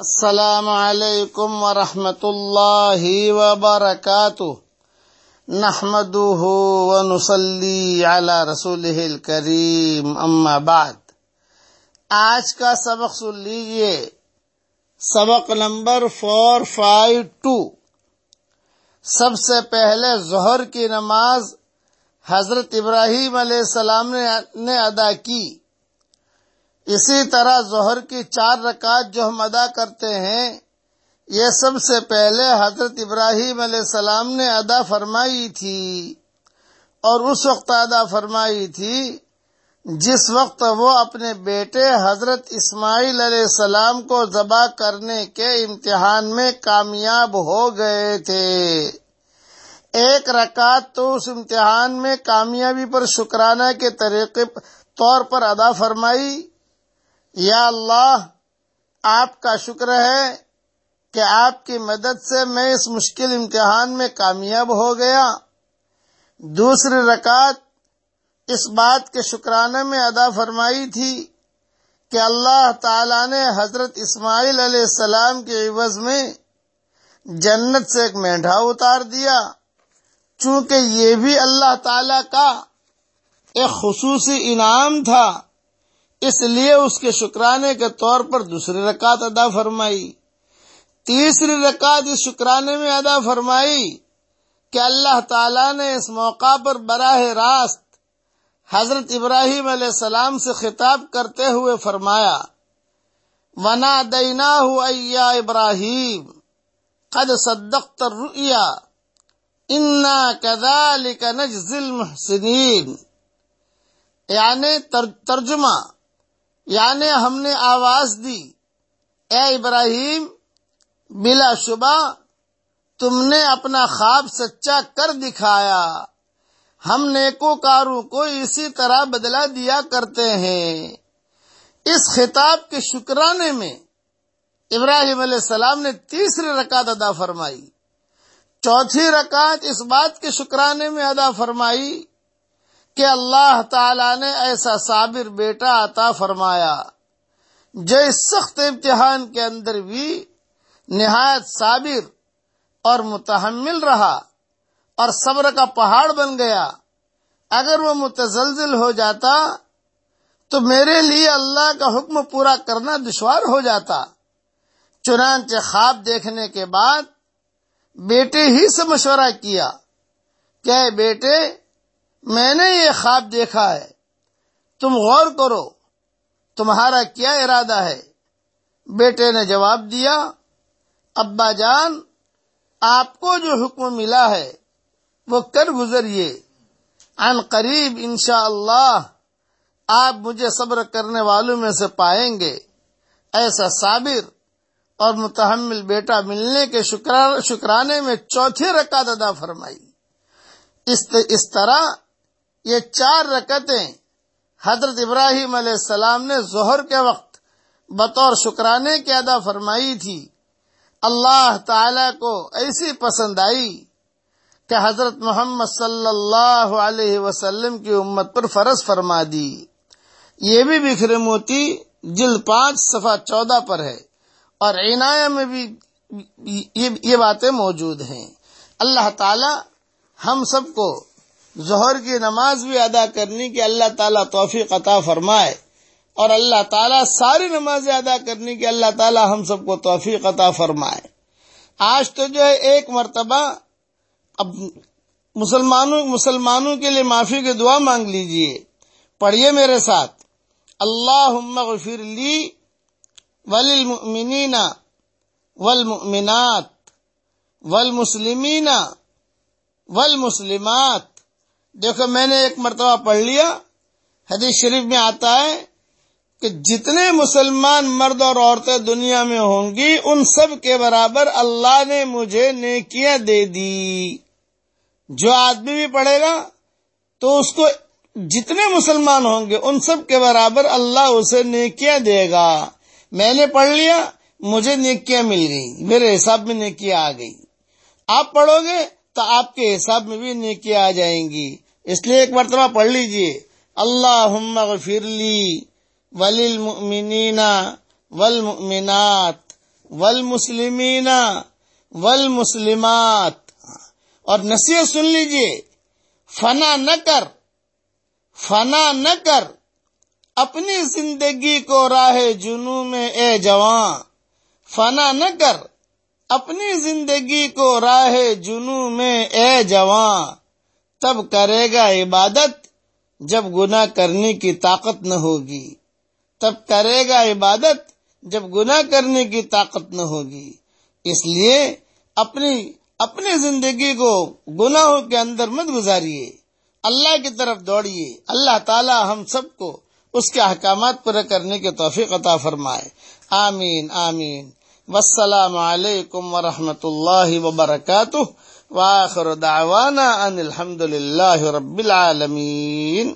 السلام علیکم ورحمۃ اللہ وبرکاتہ۔ نحمده ونصلي على رسوله الكريم اما بعد۔ آج کا سبق سن لیجیے۔ سبق نمبر فور فائیو ٹو سب سے پہلے ظہر کی نماز حضرت ابراہیم علیہ السلام نے ادا کی۔ اسی طرح ظہر کی چار رکعت جو ہم ادا کرتے ہیں، یہ سب سے پہلے حضرت ابراہیم علیہ السلام نے ادا فرمائی تھی اور اس وقت ادا فرمائی تھی جس وقت وہ اپنے بیٹے حضرت اسماعیل علیہ السلام کو ذبح کرنے کے امتحان میں کامیاب ہو گئے تھے۔ ایک رکعت تو اس امتحان میں کامیابی پر شکرانہ کے طریقے طور پر ادا فرمائی۔ یا اللہ، آپ کا شکر ہے کہ آپ کی مدد سے میں اس مشکل امتحان میں کامیاب ہو گیا۔ دوسری رکعت اس بات کے شکرانے میں ادا فرمائی تھی کہ اللہ تعالی نے حضرت اسماعیل علیہ السلام کے عوض میں جنت سے ایک مینڈھا اتار دیا۔ چونکہ یہ بھی اللہ تعالی کا ایک خصوصی انعام تھا۔ اس لیے اس کے شکرانے کے طور پر دوسری رکعت ادا فرمائی۔ تیسری رکعت اس شکرانے میں ادا فرمائی کہ اللہ تعالی نے اس موقع پر براہ راست حضرت ابراہیم علیہ السلام سے خطاب کرتے ہوئے فرمایا ونا دینا ایا ابراہیم، قد صدقت الرؤیا، انا كذلك نجزي المحسنين یعنی ترجمہ یعنی ہم نے آواز دی۔ اے ابراہیم، بلا شبہ، تم نے اپنا خواب سچا کر دکھایا۔ ہم نیکوکاروں کو اسی طرح بدلا دیا کرتے ہیں۔ اس خطاب کے شکرانے میں ابراہیم علیہ السلام نے تیسری رکعت ادا فرمائی۔ چوتھی رکعت اس بات کے شکرانے میں ادا فرمائی کہ اللہ تعالی نے ایسا صابر بیٹا عطا فرمایا، جو اس سخت امتحان کے اندر بھی نہایت صابر اور متحمل رہا اور صبر کا پہاڑ بن گیا۔ اگر وہ متزلزل ہو جاتا تو میرے لیے اللہ کا حکم پورا کرنا دشوار ہو جاتا۔ چنانچہ خواب دیکھنے کے بعد بیٹے ہی سے مشورہ کیا کہ بیٹے میں نے یہ خواب دیکھا ہے۔ تم غور کرو، تمہارا کیا ارادہ ہے؟ بیٹے نے جواب دیا، ابا جان، آپ کو جو حکم ملا ہے، وہ کر گزریے۔ ان قریب انشاءاللہ اللہ آپ مجھے صبر کرنے والوں میں سے پائیں گے۔ ایسا صابر اور متحمل بیٹا ملنے کے شکرانے میں چوتھی رکعت ادا فرمائی۔ اس طرح یہ چار رکتیں حضرت ابراہیم علیہ السلام نے ظہر کے وقت بطور شکرانے کی ادا فرمائی تھی۔ اللہ تعالی کو ایسی پسند آئی کہ حضرت محمد صلی اللہ علیہ وسلم کی امت پر فرض فرما دی۔ یہ بھی بکھرے موتی جلد پانچ، صفحہ چودہ پر ہے۔ اور عنایہ میں بھی یہ باتیں موجود ہیں۔ اللہ تعالی ہم سب کو ظہر کی نماز بھی ادا کرنے کی اللہ تعالیٰ توفیق عطا فرمائے اور اللہ تعالیٰ ساری نمازیں ادا کرنے کی اللہ تعالیٰ ہم سب کو توفیق عطا فرمائے۔ آج تو جو ہے ایک مرتبہ اب مسلمانوں مسلمانوں کے لیے معافی کی دعا مانگ لیجیے۔ پڑھیے میرے ساتھ۔ اللہ غفر لی وللمؤمنین والمؤمنات والمسلمین والمسلمات۔ دیکھو، میں نے ایک مرتبہ پڑھ لیا۔ حدیث شریف میں آتا ہے کہ جتنے مسلمان مرد اور عورتیں دنیا میں ہوں گی، ان سب کے برابر اللہ نے مجھے نیکیاں دے دی۔ جو آدمی بھی پڑھے گا، تو اس کو جتنے مسلمان ہوں گے، ان سب کے برابر اللہ اسے نیکیاں دے گا۔ میں نے پڑھ لیا، مجھے نیکیاں مل گئی میرے حساب میں نیکیاں آ گئی آپ پڑھو گے تو آپ کے حساب میں بھی نیکی آ جائیں گی۔ اس لیے ایک مرتبہ پڑھ لیجیے۔ اللہ غفر لی وللمؤمنین والمؤمنات والمسلمین والمسلمات۔ اور نصیحت سن لیجیے۔ فنا نہ کر، فنا نہ کر اپنی زندگی کو راہ جنو میں، اے جوان، فنا نہ کر۔ اپنی زندگی کو راہ جنو میں اے جوان، تب کرے گا عبادت جب گناہ کرنے کی طاقت نہ ہوگی۔ تب کرے گا عبادت جب گناہ کرنے کی طاقت نہ ہوگی۔ اس لیے اپنی اپنی زندگی کو گناہوں کے اندر مت گزاریے۔ اللہ کی طرف دوڑیے۔ اللہ تعالی ہم سب کو اس کے احکامات پورے کرنے کے توفیق عطا فرمائے۔ آمین آمین۔ والسلام علیکم ورحمۃ اللہ وبرکاتہ. واخر دعوانا ان الحمد للہ رب العالمین.